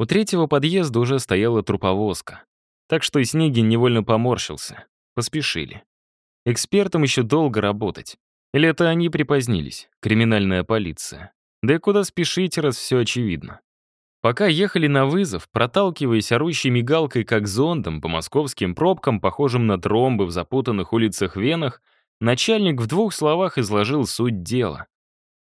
У третьего подъезда уже стояла труповозка. Так что и Снегин невольно поморщился. Поспешили. Экспертам еще долго работать. Или это они припозднились, криминальная полиция. Да и куда спешить, раз все очевидно. Пока ехали на вызов, проталкиваясь орущей мигалкой как зондом по московским пробкам, похожим на тромбы в запутанных улицах-венах, начальник в двух словах изложил суть дела.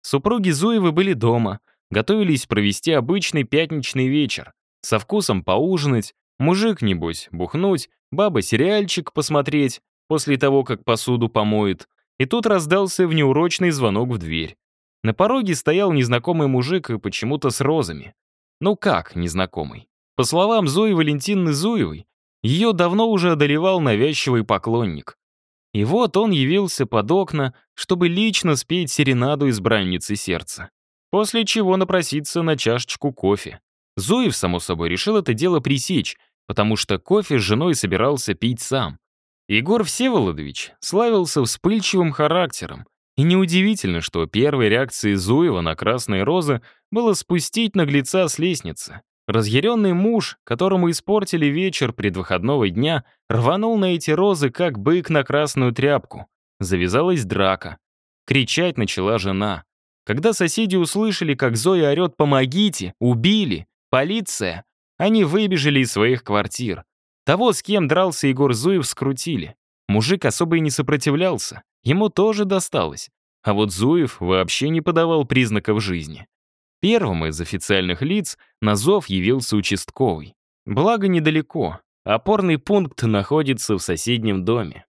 Супруги Зуевы были дома, готовились провести обычный пятничный вечер, со вкусом поужинать, мужик, небось, бухнуть, баба сериальчик посмотреть, после того, как посуду помоет, и тут раздался внеурочный звонок в дверь. На пороге стоял незнакомый мужик и почему-то с розами. Ну как незнакомый? По словам Зои Валентины Зуевой, ее давно уже одолевал навязчивый поклонник. И вот он явился под окна, чтобы лично спеть серенаду избранницы сердца. После чего напроситься на чашечку кофе. Зуев, само собой, решил это дело пресечь, потому что кофе с женой собирался пить сам. Егор Всеволодович славился вспыльчивым характером, и неудивительно, что первой реакцией Зуева на красные розы было спустить наглеца с лестницы. Разъяренный муж, которому испортили вечер предвыходного дня, рванул на эти розы, как бык на красную тряпку. Завязалась драка. Кричать начала жена. Когда соседи услышали, как Зоя орет «Помогите! Убили! Полиция!», они выбежали из своих квартир. Того, с кем дрался Егор Зуев, скрутили. Мужик особо и не сопротивлялся. Ему тоже досталось. А вот Зуев вообще не подавал признаков жизни. Первым из официальных лиц на зов явился участковый. Благо недалеко. Опорный пункт находится в соседнем доме.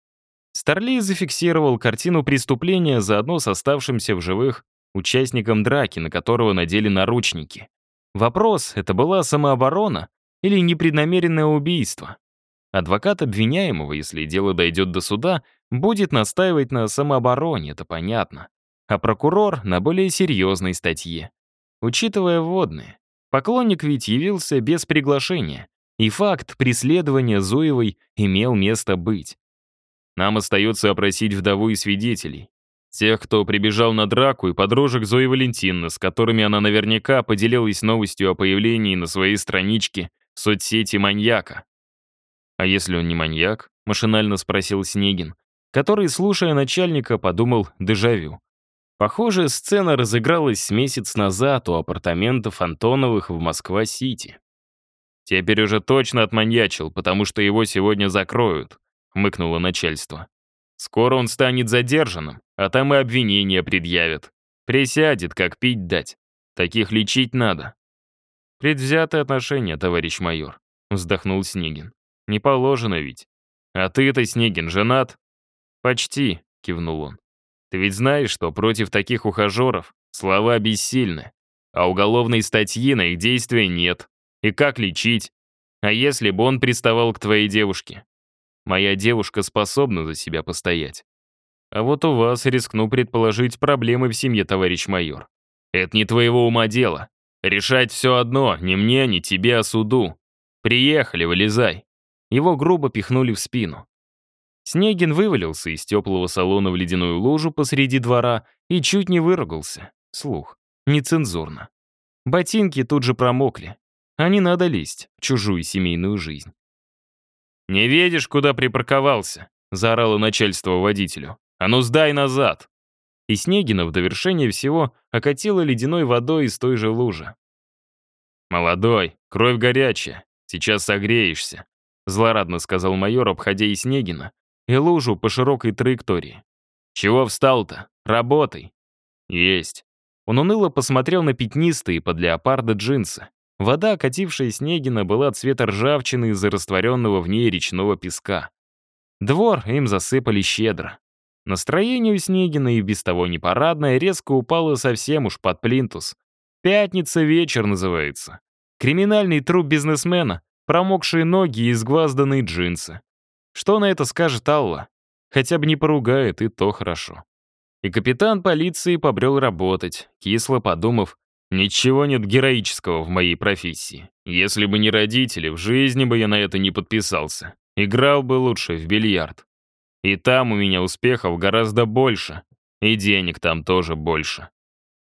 Старлей зафиксировал картину преступления заодно с оставшимся в живых участником драки, на которого надели наручники. Вопрос, это была самооборона или непреднамеренное убийство? Адвокат обвиняемого, если дело дойдет до суда, будет настаивать на самообороне, это понятно. А прокурор — на более серьезной статье. Учитывая вводные, поклонник ведь явился без приглашения, и факт преследования Зуевой имел место быть. Нам остается опросить вдову и свидетелей. Тех, кто прибежал на драку, и подружек Зои Валентиновны, с которыми она наверняка поделилась новостью о появлении на своей страничке в соцсети маньяка. «А если он не маньяк?» — машинально спросил Снегин, который, слушая начальника, подумал «дежавю». Похоже, сцена разыгралась месяц назад у апартаментов Антоновых в Москва-Сити. «Теперь уже точно отманьячил, потому что его сегодня закроют», — хмыкнуло начальство. «Скоро он станет задержанным, а там и обвинения предъявят. Присядет, как пить дать. Таких лечить надо». «Предвзятое отношение, товарищ майор», — вздохнул Снегин. Не положено ведь. А ты-то, Снегин, женат? Почти, кивнул он. Ты ведь знаешь, что против таких ухажеров слова бессильны, а уголовной статьи на их действия нет. И как лечить? А если бы он приставал к твоей девушке? Моя девушка способна за себя постоять. А вот у вас, рискну предположить, проблемы в семье, товарищ майор. Это не твоего ума дело. Решать все одно, не мне, не тебе, а суду. Приехали, вылезай. Его грубо пихнули в спину. Снегин вывалился из теплого салона в ледяную лужу посреди двора и чуть не выругался. Слух. Нецензурно. Ботинки тут же промокли. А не надо лезть в чужую семейную жизнь. «Не видишь, куда припарковался?» — заорало начальство водителю. «А ну сдай назад!» И Снегина в довершение всего окатило ледяной водой из той же лужи. «Молодой, кровь горячая, сейчас согреешься», злорадно сказал майор, обходя и Снегина, и лужу по широкой траектории. «Чего встал-то? Работай!» «Есть!» Он уныло посмотрел на пятнистые под леопарда джинсы. Вода, окатившая Снегина, была цвета ржавчины из-за растворенного в ней речного песка. Двор им засыпали щедро. Настроение у Снегина и без того непарадное резко упало совсем уж под плинтус. «Пятница вечер» называется. Криминальный труп бизнесмена, промокшие ноги и изгвазданные джинсы. Что на это скажет Алла? Хотя бы не поругает, и то хорошо. И капитан полиции побрел работать, кисло подумав, ничего нет героического в моей профессии. Если бы не родители, в жизни бы я на это не подписался. Играл бы лучше в бильярд. И там у меня успехов гораздо больше, и денег там тоже больше.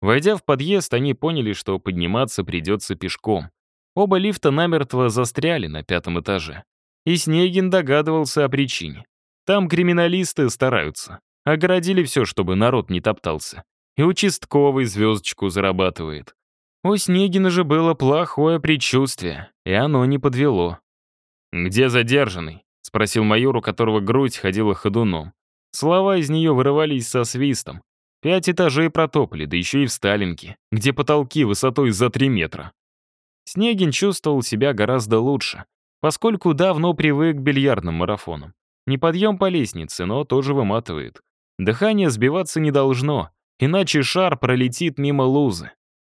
Войдя в подъезд, они поняли, что подниматься придется пешком. Оба лифта намертво застряли на пятом этаже. И Снегин догадывался о причине. Там криминалисты стараются. Огородили все, чтобы народ не топтался. И участковый звездочку зарабатывает. У Снегина же было плохое предчувствие, и оно не подвело. «Где задержанный?» — спросил майор, у которого грудь ходила ходуном. Слова из нее вырывались со свистом. Пять этажей протопали, да еще и в Сталинке, где потолки высотой за три метра. Снегин чувствовал себя гораздо лучше, поскольку давно привык к бильярдным марафонам. Не подъем по лестнице, но тоже выматывает. Дыхание сбиваться не должно, иначе шар пролетит мимо лузы.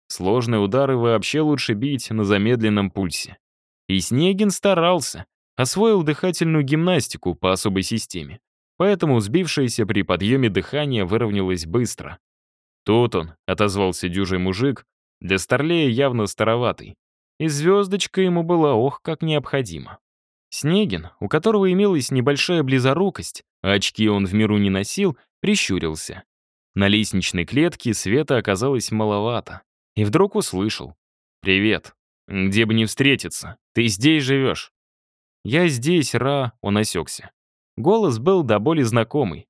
Сложные удары вообще лучше бить на замедленном пульсе. И Снегин старался, освоил дыхательную гимнастику по особой системе. Поэтому сбившееся при подъеме дыхание выровнялось быстро. «Тут он», — отозвался дюжий мужик, для Старлея явно староватый. И звездочка ему была ох, как необходима. Снегин, у которого имелась небольшая близорукость, а очки он в миру не носил, прищурился. На лестничной клетке света оказалось маловато. И вдруг услышал. «Привет. Где бы не встретиться? Ты здесь живешь?» «Я здесь, Ра», — он осекся. Голос был до боли знакомый.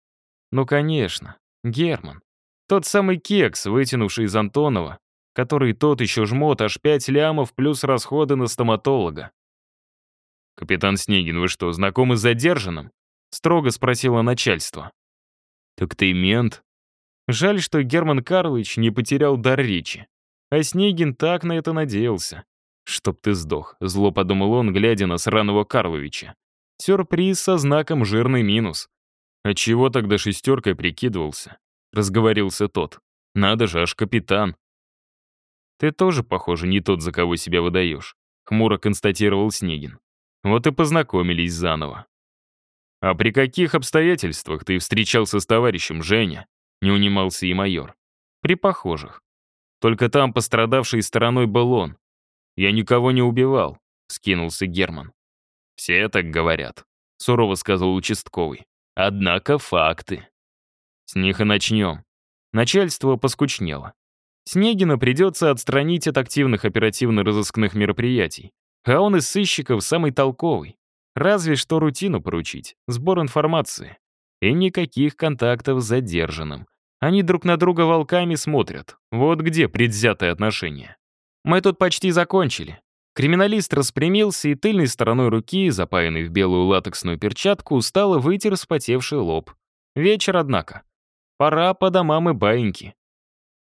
Ну, конечно, Герман. Тот самый кекс, вытянувший из Антонова, который тот еще жмот аж пять лямов плюс расходы на стоматолога. «Капитан Снегин, вы что, знакомы с задержанным?» — строго спросило начальство. «Так ты мент?» Жаль, что Герман Карлович не потерял дар речи. А Снегин так на это надеялся. «Чтоб ты сдох», — зло подумал он, глядя на сраного Карловича. Сюрприз со знаком «жирный минус». «А чего тогда шестеркой прикидывался?» — разговорился тот. «Надо же, аж капитан». «Ты тоже, похоже, не тот, за кого себя выдаешь», — хмуро констатировал Снегин. «Вот и познакомились заново». «А при каких обстоятельствах ты встречался с товарищем Женя?» — не унимался и майор. «При похожих. Только там пострадавшей стороной был он. Я никого не убивал, скинулся Герман. Все так говорят, сурово сказал участковый. Однако факты. С них и начнем. Начальство поскучнело. Снегина придется отстранить от активных оперативно-розыскных мероприятий. А он из сыщиков самый толковый. Разве что рутину поручить, сбор информации. И никаких контактов с задержанным. Они друг на друга волками смотрят. Вот где предвзятое отношение. Мы тут почти закончили. Криминалист распрямился и тыльной стороной руки, запаянной в белую латексную перчатку, устало вытер спотевший лоб. Вечер, однако. Пора по домам и баиньки.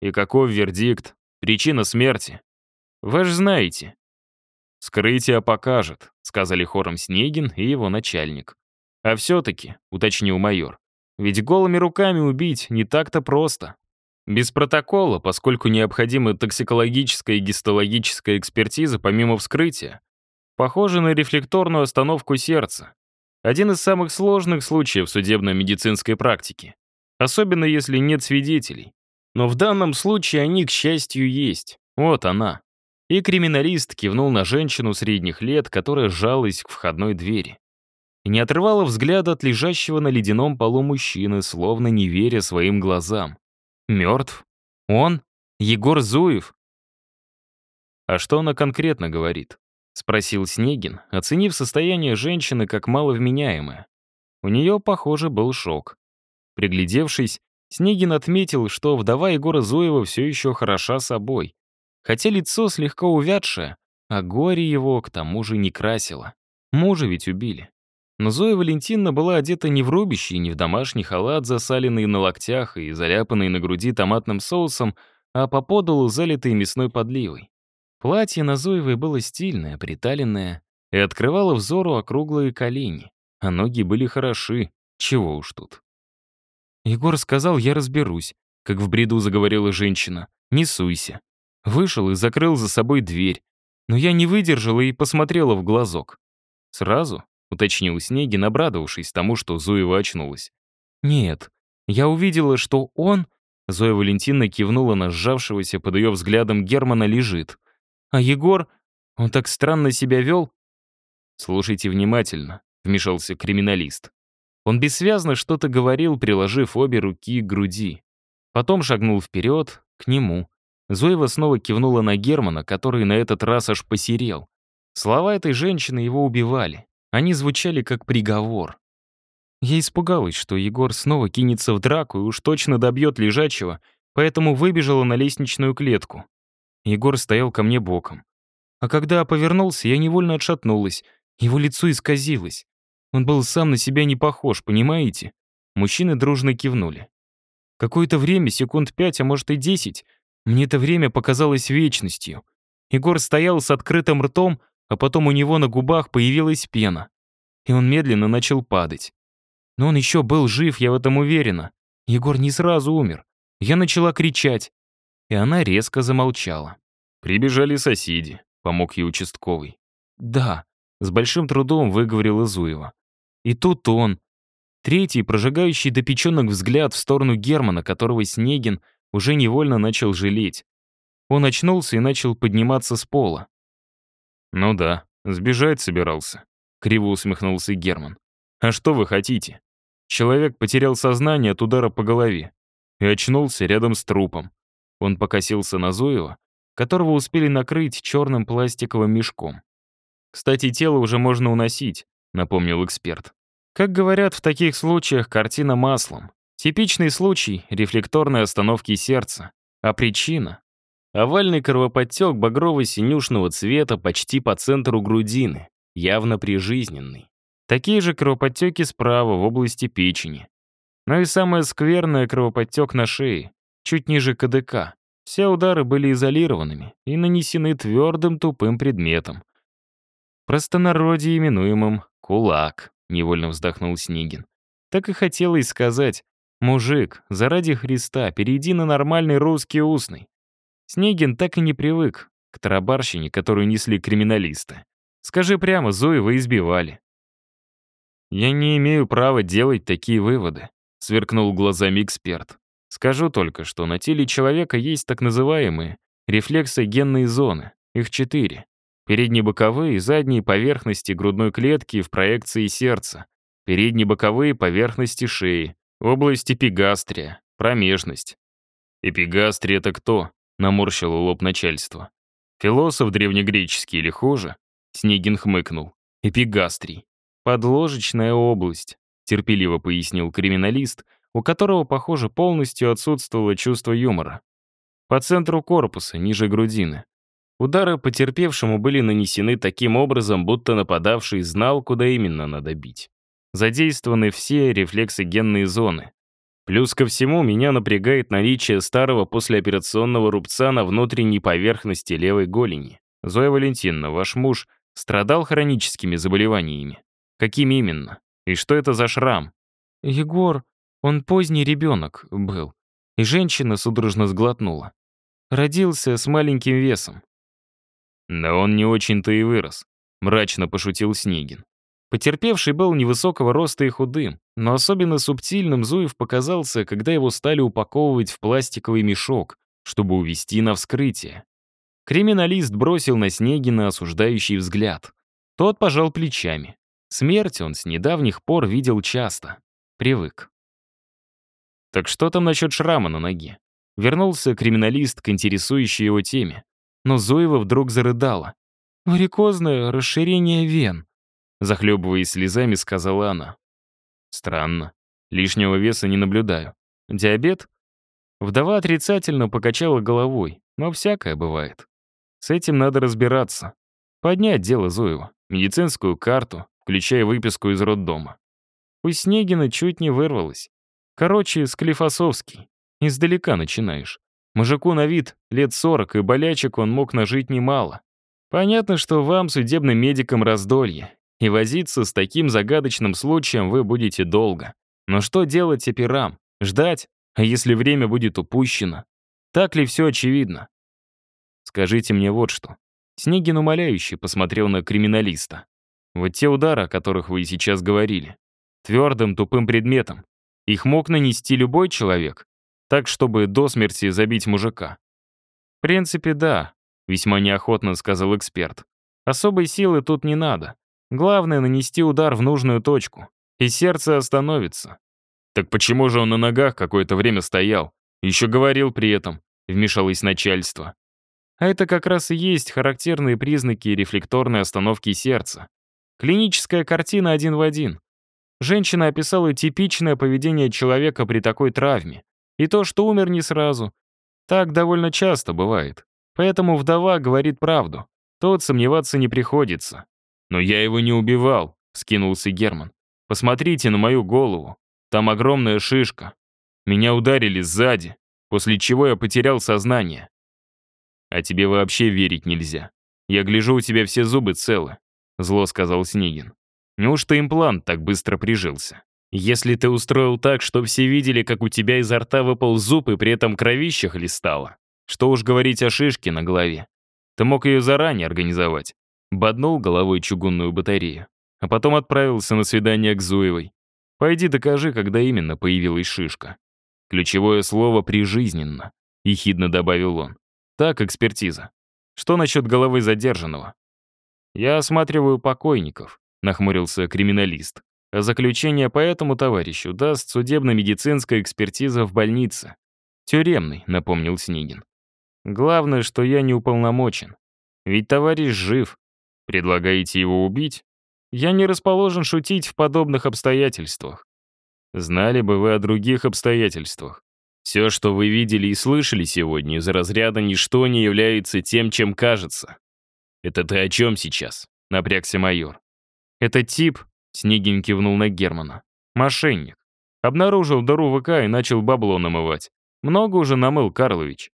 И каков вердикт? Причина смерти? Вы же знаете. «Скрытие покажет», — сказали хором Снегин и его начальник. «А все-таки», — уточнил майор, ведь голыми руками убить не так-то просто. Без протокола, поскольку необходима токсикологическая и гистологическая экспертиза помимо вскрытия. Похоже на рефлекторную остановку сердца. Один из самых сложных случаев судебно-медицинской практики. Особенно если нет свидетелей. Но в данном случае они, к счастью, есть. Вот она. И криминалист кивнул на женщину средних лет, которая сжалась к входной двери и не отрывала взгляда от лежащего на ледяном полу мужчины, словно не веря своим глазам. Мертв? Он? Егор Зуев? «А что она конкретно говорит?» — спросил Снегин, оценив состояние женщины как маловменяемое. У нее, похоже, был шок. Приглядевшись, Снегин отметил, что вдова Егора Зуева все еще хороша собой, хотя лицо слегка увядшее, а горе его к тому же не красило. Мужа ведь убили. Но Зоя Валентиновна была одета не в рубище не в домашний халат, засаленный на локтях и заляпанный на груди томатным соусом, а по подолу залитый мясной подливой. Платье на Зоевой было стильное, приталенное и открывало взору округлые колени, а ноги были хороши, чего уж тут. Егор сказал, я разберусь, как в бреду заговорила женщина. Не суйся. Вышел и закрыл за собой дверь. Но я не выдержала и посмотрела в глазок. Сразу — уточнил Снегин, обрадовавшись тому, что Зуева очнулась. «Нет, я увидела, что он...» Зоя Валентиновна кивнула на сжавшегося под ее взглядом Германа лежит. «А Егор... Он так странно себя вел...» «Слушайте внимательно», — вмешался криминалист. Он бессвязно что-то говорил, приложив обе руки к груди. Потом шагнул вперед, к нему. Зоева снова кивнула на Германа, который на этот раз аж посерел. Слова этой женщины его убивали. Они звучали как приговор. Я испугалась, что Егор снова кинется в драку и уж точно добьет лежачего, поэтому выбежала на лестничную клетку. Егор стоял ко мне боком. А когда повернулся, я невольно отшатнулась. Его лицо исказилось. Он был сам на себя не похож, понимаете? Мужчины дружно кивнули. Какое-то время, секунд пять, а может и десять, мне это время показалось вечностью. Егор стоял с открытым ртом, а потом у него на губах появилась пена. И он медленно начал падать. Но он еще был жив, я в этом уверена. Егор не сразу умер. Я начала кричать, и она резко замолчала. «Прибежали соседи», — помог ей участковый. «Да», — с большим трудом выговорил Изуева. И тут он. Третий, прожигающий до печенок взгляд в сторону Германа, которого Снегин уже невольно начал жалеть. Он очнулся и начал подниматься с пола. «Ну да, сбежать собирался», — криво усмехнулся Герман. «А что вы хотите? Человек потерял сознание от удара по голове и очнулся рядом с трупом. Он покосился на Зоева, которого успели накрыть черным пластиковым мешком. «Кстати, тело уже можно уносить», — напомнил эксперт. «Как говорят в таких случаях, картина маслом. Типичный случай рефлекторной остановки сердца. А причина? Овальный кровоподтек багрово-синюшного цвета почти по центру грудины, явно прижизненный. Такие же кровоподтеки справа, в области печени. Но и самое скверное — кровоподтек на шее, чуть ниже КДК. Все удары были изолированными и нанесены твердым тупым предметом. Простонародье именуемым «кулак», — невольно вздохнул Снегин. Так и хотелось сказать, «Мужик, заради Христа, перейди на нормальный русский устный». Снегин так и не привык к тарабарщине, которую несли криминалисты. Скажи прямо, Зоева избивали. «Я не имею права делать такие выводы», — сверкнул глазами эксперт. «Скажу только, что на теле человека есть так называемые рефлексогенные зоны. Их четыре. Переднебоковые и задние поверхности грудной клетки в проекции сердца. Переднебоковые поверхности шеи. Область эпигастрия. Промежность. «Эпигастрия — это кто?» — наморщило лоб начальство. «Философ древнегреческий или хуже?» Снегин хмыкнул. «Эпигастрий. Подложечная область терпеливо пояснил криминалист, у которого, похоже, полностью отсутствовало чувство юмора. По центру корпуса, ниже грудины. Удары потерпевшему были нанесены таким образом, будто нападавший знал, куда именно надо бить. Задействованы все рефлексогенные зоны. Плюс ко всему, меня напрягает наличие старого послеоперационного рубца на внутренней поверхности левой голени. Зоя Валентиновна, ваш муж страдал хроническими заболеваниями. Какими именно? И что это за шрам? Егор, он поздний ребенок был. И женщина судорожно сглотнула. Родился с маленьким весом. Да он не очень-то и вырос, мрачно пошутил Снегин. Потерпевший был невысокого роста и худым, но особенно субтильным Зуев показался, когда его стали упаковывать в пластиковый мешок, чтобы увезти на вскрытие. Криминалист бросил на Снегина осуждающий взгляд. Тот пожал плечами. Смерть он с недавних пор видел часто. Привык. Так что там насчет шрама на ноге? Вернулся криминалист к интересующей его теме. Но Зоева вдруг зарыдала. «Варикозное расширение вен», — захлебываясь слезами, сказала она. «Странно. Лишнего веса не наблюдаю. Диабет?» Вдова отрицательно покачала головой, но всякое бывает. С этим надо разбираться. Поднять дело Зоева, медицинскую карту, включая выписку из роддома. У Снегина чуть не вырвалось. Короче, Склифосовский. Издалека начинаешь. Мужику на вид лет 40, и болячек он мог нажить немало. Понятно, что вам, судебным медикам, раздолье. И возиться с таким загадочным случаем вы будете долго. Но что делать операм? Ждать? А если время будет упущено? Так ли все очевидно? Скажите мне вот что. Снегин умоляюще посмотрел на криминалиста. Вот те удары, о которых вы сейчас говорили. Твердым, тупым предметом. Их мог нанести любой человек, так, чтобы до смерти забить мужика. В принципе, да, весьма неохотно сказал эксперт. Особой силы тут не надо. Главное — нанести удар в нужную точку, и сердце остановится. Так почему же он на ногах какое-то время стоял? Еще говорил при этом, вмешалось начальство. А это как раз и есть характерные признаки рефлекторной остановки сердца. Клиническая картина один в один. Женщина описала типичное поведение человека при такой травме. И то, что умер не сразу. Так довольно часто бывает. Поэтому вдова говорит правду. Тот сомневаться не приходится. «Но я его не убивал», — скинулся Герман. «Посмотрите на мою голову. Там огромная шишка. Меня ударили сзади, после чего я потерял сознание. А тебе вообще верить нельзя. Я гляжу, у тебя все зубы целы», — зло сказал Снегин. «Неужто имплант так быстро прижился? Если ты устроил так, что все видели, как у тебя изо рта выпал зуб и при этом кровище хлестало, что уж говорить о шишке на голове. Ты мог ее заранее организовать. Боднул головой чугунную батарею, а потом отправился на свидание к Зуевой. Пойди докажи, когда именно появилась шишка. Ключевое слово «прижизненно», — ехидно добавил он. Так, экспертиза. Что насчет головы задержанного? Я осматриваю покойников, нахмурился криминалист. А заключение по этому товарищу даст судебно-медицинская экспертиза в больнице. Тюремный, напомнил Снегин. Главное, что я не уполномочен. Ведь товарищ жив. Предлагаете его убить? Я не расположен шутить в подобных обстоятельствах. Знали бы вы о других обстоятельствах. Все, что вы видели и слышали сегодня, из разряда ничто не является тем, чем кажется. «Это ты о чем сейчас?» — напрягся майор. «Это тип», — Снегин кивнул на Германа. «Мошенник. Обнаружил дыру ВК и начал бабло намывать. Много уже намыл, Карлович.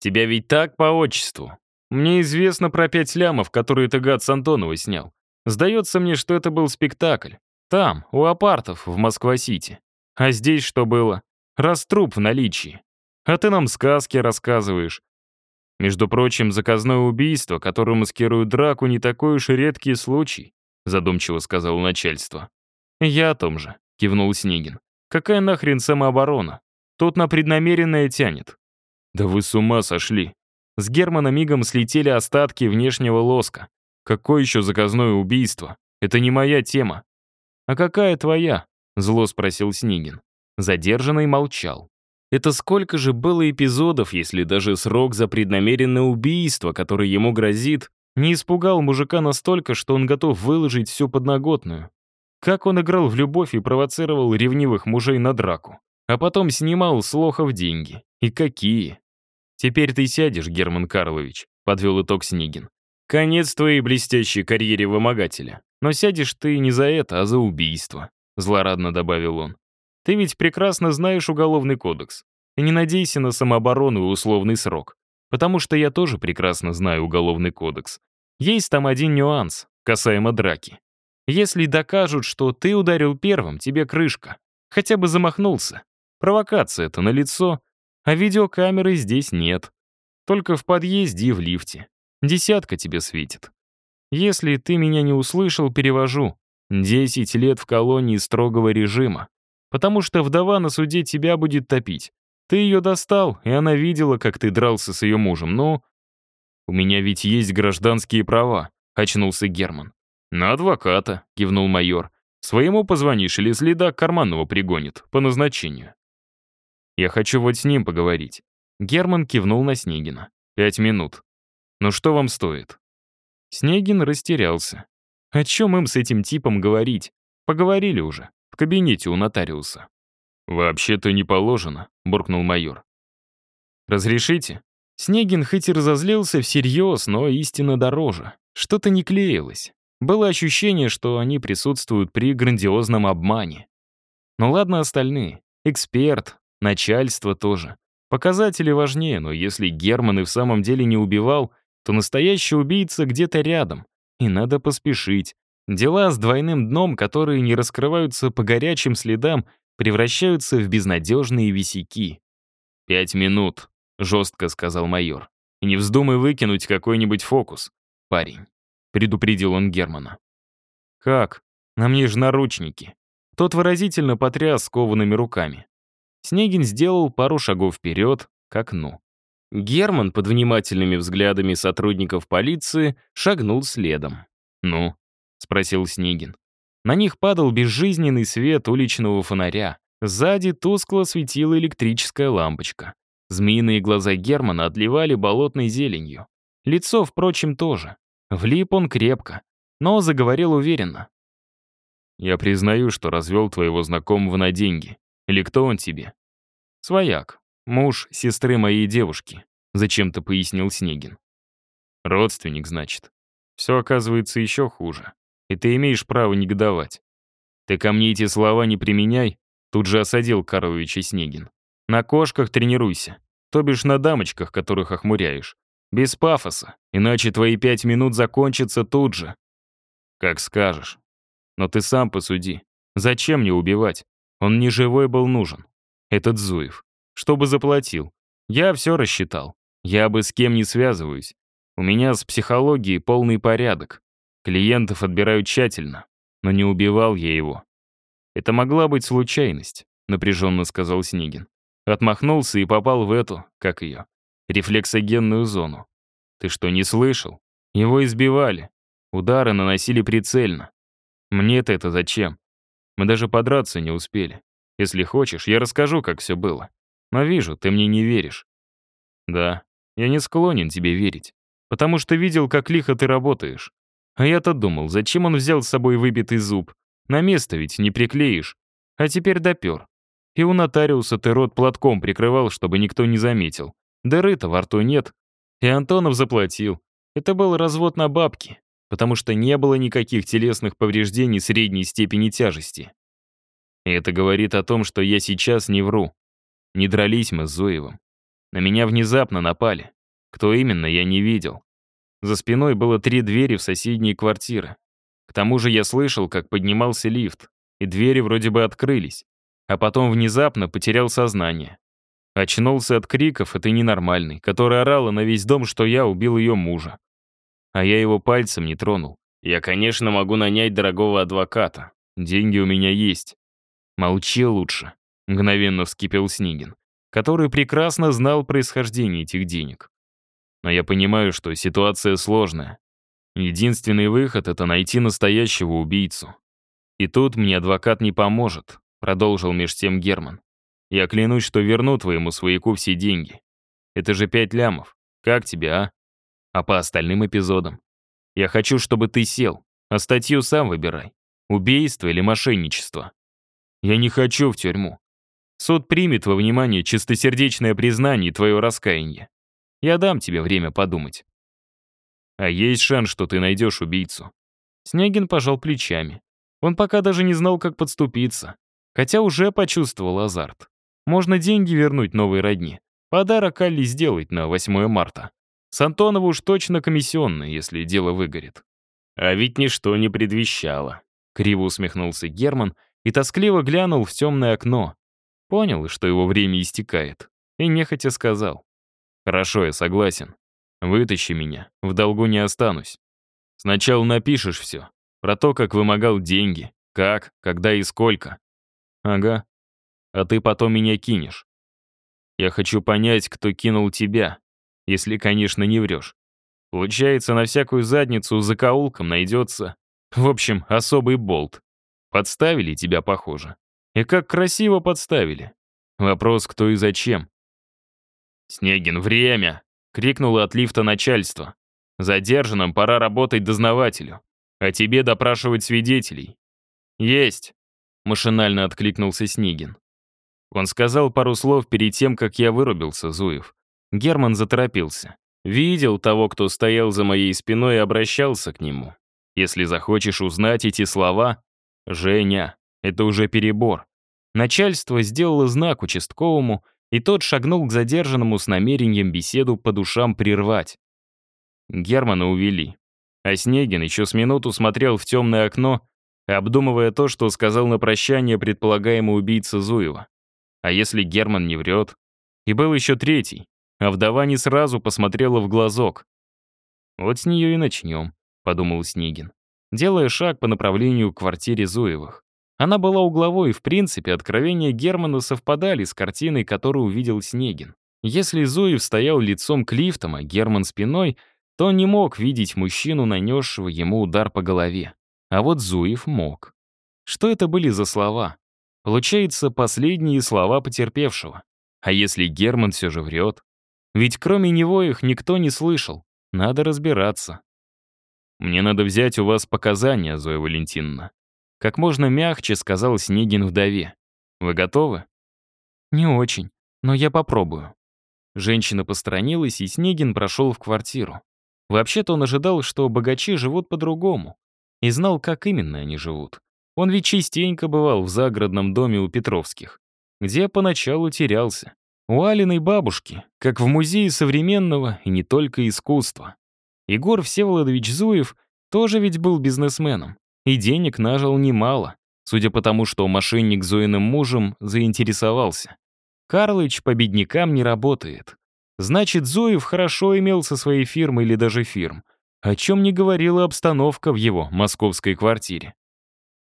Тебя ведь так по отчеству. Мне известно про пять лямов, которые ты гад с Антонова снял. Сдается мне, что это был спектакль. Там, у апартов, в Москва-Сити. А здесь что было? Раструб в наличии. А ты нам сказки рассказываешь. Между прочим, заказное убийство, которое маскирует драку, не такой уж и редкий случай, задумчиво сказал начальство. Я о том же, кивнул Снегин. Какая нахрен самооборона? Тут на преднамеренное тянет. Да вы с ума сошли. С Германа мигом слетели остатки внешнего лоска. Какое еще заказное убийство? Это не моя тема. А какая твоя? Зло спросил Снегин. Задержанный молчал. Это сколько же было эпизодов, если даже срок за преднамеренное убийство, который ему грозит, не испугал мужика настолько, что он готов выложить всю подноготную. Как он играл в любовь и провоцировал ревнивых мужей на драку. А потом снимал с лохов деньги. И какие. «Теперь ты сядешь, Герман Карлович», — подвел итог Снегин. «Конец твоей блестящей карьере вымогателя. Но сядешь ты не за это, а за убийство», — злорадно добавил он. Ты ведь прекрасно знаешь уголовный кодекс. И не надейся на самооборону и условный срок. Потому что я тоже прекрасно знаю уголовный кодекс. Есть там один нюанс, касаемо драки. Если докажут, что ты ударил первым, тебе крышка. Хотя бы замахнулся. Провокация это налицо, а видеокамеры здесь нет. Только в подъезде и в лифте. Десятка тебе светит. Если ты меня не услышал, перевожу. Десять лет в колонии строгого режима потому что вдова на суде тебя будет топить. Ты ее достал, и она видела, как ты дрался с ее мужем, но... «У меня ведь есть гражданские права», — очнулся Герман. «На адвоката», — кивнул майор. «Своему позвонишь или следак карманного пригонит, по назначению». «Я хочу вот с ним поговорить». Герман кивнул на Снегина. «Пять минут. Ну что вам стоит?» Снегин растерялся. «О чем им с этим типом говорить? Поговорили уже в кабинете у нотариуса. «Вообще-то не положено», — буркнул майор. «Разрешите?» Снегин хоть и разозлился всерьез, но истинно дороже. Что-то не клеилось. Было ощущение, что они присутствуют при грандиозном обмане. Ну ладно остальные. Эксперт, начальство тоже. Показатели важнее, но если Герман и в самом деле не убивал, то настоящий убийца где-то рядом. И надо поспешить. Дела с двойным дном, которые не раскрываются по горячим следам, превращаются в безнадежные висяки. «Пять минут», — жестко сказал майор. «И не вздумай выкинуть какой-нибудь фокус, парень», — предупредил он Германа. «Как? На мне же наручники». Тот выразительно потряс скованными руками. Снегин сделал пару шагов вперед, к окну. Герман под внимательными взглядами сотрудников полиции шагнул следом. «Ну, спросил Снегин. На них падал безжизненный свет уличного фонаря. Сзади тускло светила электрическая лампочка. Змеиные глаза Германа отливали болотной зеленью. Лицо, впрочем, тоже. Влип он крепко, но заговорил уверенно. «Я признаю, что развел твоего знакомого на деньги. Или кто он тебе?» «Свояк. Муж сестры моей девушки», — зачем-то пояснил Снегин. «Родственник, значит. Все оказывается еще хуже. И ты имеешь право негодовать. Ты ко мне эти слова не применяй», — тут же осадил Карловича Снегин. «На кошках тренируйся, то бишь на дамочках, которых охмуряешь. Без пафоса, иначе твои пять минут закончатся тут же. Как скажешь. Но ты сам посуди. Зачем мне убивать? Он не живой был нужен. Этот Зуев. Чтобы заплатил. Я все рассчитал. Я бы с кем не связываюсь. У меня с психологией полный порядок. Клиентов отбираю тщательно. Но не убивал я его. Это могла быть случайность, напряженно сказал Снегин. Отмахнулся и попал в эту, как ее, рефлексогенную зону. Ты что, не слышал? Его избивали. Удары наносили прицельно. Мне-то это зачем? Мы даже подраться не успели. Если хочешь, я расскажу, как все было. Но вижу, ты мне не веришь. Да, я не склонен тебе верить, потому что видел, как лихо ты работаешь. А я-то думал, зачем он взял с собой выбитый зуб? На место ведь не приклеишь. А теперь допер. И у нотариуса ты рот платком прикрывал, чтобы никто не заметил. Дыры-то во рту нет. И Антонов заплатил. Это был развод на бабки, потому что не было никаких телесных повреждений средней степени тяжести. И это говорит о том, что я сейчас не вру. Не дрались мы с Зоевым. На меня внезапно напали. Кто именно, я не видел. За спиной было три двери в соседние квартиры. К тому же я слышал, как поднимался лифт, и двери вроде бы открылись. А потом внезапно потерял сознание. Очнулся от криков этой ненормальной, которая орала на весь дом, что я убил ее мужа. А я его пальцем не тронул. Я, конечно, могу нанять дорогого адвоката. Деньги у меня есть. Молчи лучше, мгновенно вскипел Снегин, который прекрасно знал происхождение этих денег. Но я понимаю, что ситуация сложная. Единственный выход — это найти настоящего убийцу. И тут мне адвокат не поможет, продолжил меж тем Герман. Я клянусь, что верну твоему свояку все деньги. Это же пять лямов. Как тебе, а? А по остальным эпизодам? Я хочу, чтобы ты сел, а статью сам выбирай. Убийство или мошенничество. Я не хочу в тюрьму. Суд примет во внимание чистосердечное признание и твое раскаяние. Я дам тебе время подумать. А есть шанс, что ты найдешь убийцу. Снегин пожал плечами. Он пока даже не знал, как подступиться, хотя уже почувствовал азарт. Можно деньги вернуть новой родне. Подарок Алли сделать на 8 марта. С Антонова уж точно комиссионный, если дело выгорит. А ведь ничто не предвещало. Криво усмехнулся Герман и тоскливо глянул в темное окно. Понял, что его время истекает. И нехотя сказал. «Хорошо, я согласен. Вытащи меня, в долгу не останусь. Сначала напишешь все. Про то, как вымогал деньги, как, когда и сколько. Ага, а ты потом меня кинешь. Я хочу понять, кто кинул тебя, если, конечно, не врешь. Получается, на всякую задницу за каулком найдется, в общем, особый болт. Подставили тебя, похоже. И как красиво подставили. Вопрос, кто и зачем. «Снегин, время!» — крикнуло от лифта начальство. «Задержанным пора работать дознавателю, а тебе допрашивать свидетелей». «Есть!» — машинально откликнулся Снегин. Он сказал пару слов перед тем, как я вырубился, Зуев. Герман заторопился. Видел того, кто стоял за моей спиной и обращался к нему. Если захочешь узнать эти слова, Женя, это уже перебор. Начальство сделало знак участковому, и тот шагнул к задержанному с намерением беседу по душам прервать. Германа увели. А Снегин еще с минуту смотрел в темное окно, обдумывая то, что сказал на прощание предполагаемый убийца Зуева. А если Герман не врет? И был еще третий, а вдова не сразу посмотрела в глазок. «Вот с нее и начнем», — подумал Снегин, делая шаг по направлению к квартире Зуевых. Она была угловой, и, в принципе, откровения Германа совпадали с картиной, которую увидел Снегин. Если Зуев стоял лицом к лифтам, а Герман спиной, то не мог видеть мужчину, нанесшего ему удар по голове. А вот Зуев мог. Что это были за слова? Получается, последние слова потерпевшего. А если Герман все же врет? Ведь кроме него их никто не слышал. надо разбираться. «Мне надо взять у вас показания, Зоя Валентиновна». Как можно мягче сказал Снегин вдове. «Вы готовы?» «Не очень, но я попробую». Женщина посторонилась, и Снегин прошел в квартиру. Вообще-то он ожидал, что богачи живут по-другому, и знал, как именно они живут. Он ведь частенько бывал в загородном доме у Петровских, где поначалу терялся. У Алиной бабушки, как в музее современного и не только искусства. Егор Всеволодович Зуев тоже ведь был бизнесменом, и денег нажил немало, судя по тому, что мошенник Зоиным мужем заинтересовался. Карлыч по беднякам не работает. Значит, Зуев хорошо имел со своей фирмой или даже фирм, о чем не говорила обстановка в его московской квартире.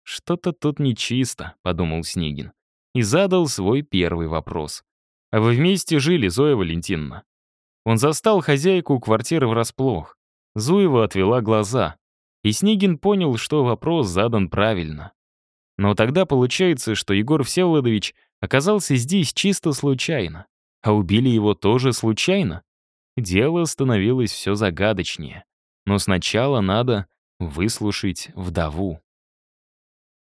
«Что-то тут нечисто», — подумал Снегин, и задал свой первый вопрос. «А вы вместе жили, Зоя Валентиновна?» Он застал хозяйку квартиры врасплох. Зуева отвела глаза, и Снегин понял, что вопрос задан правильно. Но тогда получается, что Егор Всеволодович оказался здесь чисто случайно, а убили его тоже случайно. Дело становилось все загадочнее. Но сначала надо выслушать вдову.